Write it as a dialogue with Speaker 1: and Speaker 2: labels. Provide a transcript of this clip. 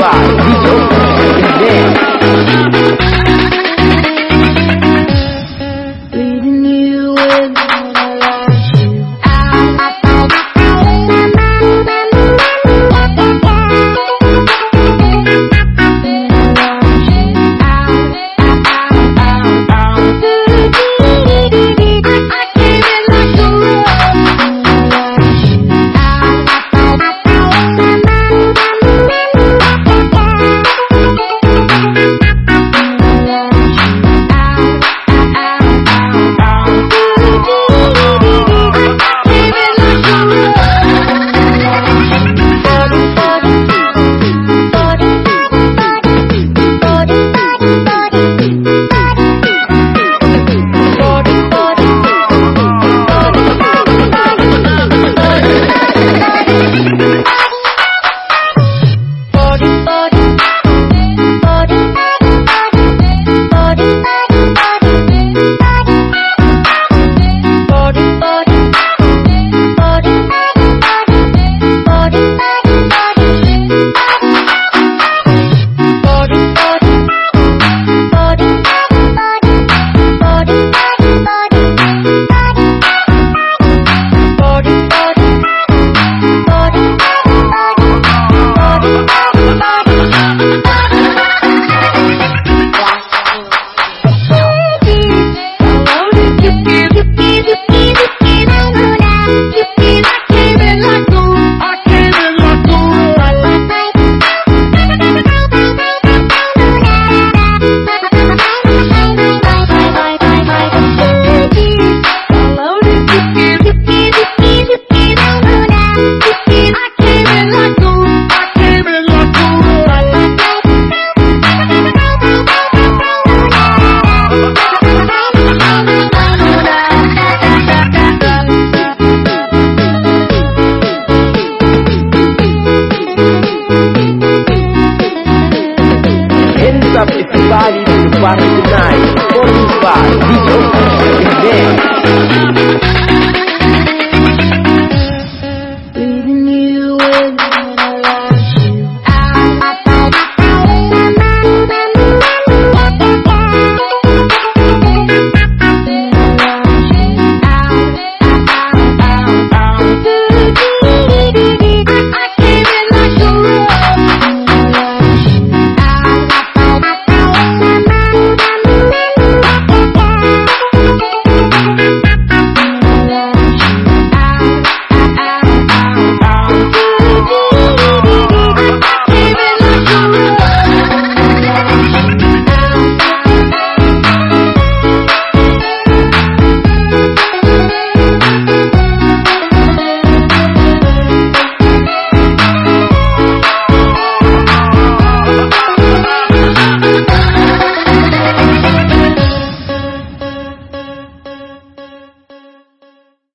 Speaker 1: celular. Everybody to the party tonight. Forty-five, DJ, and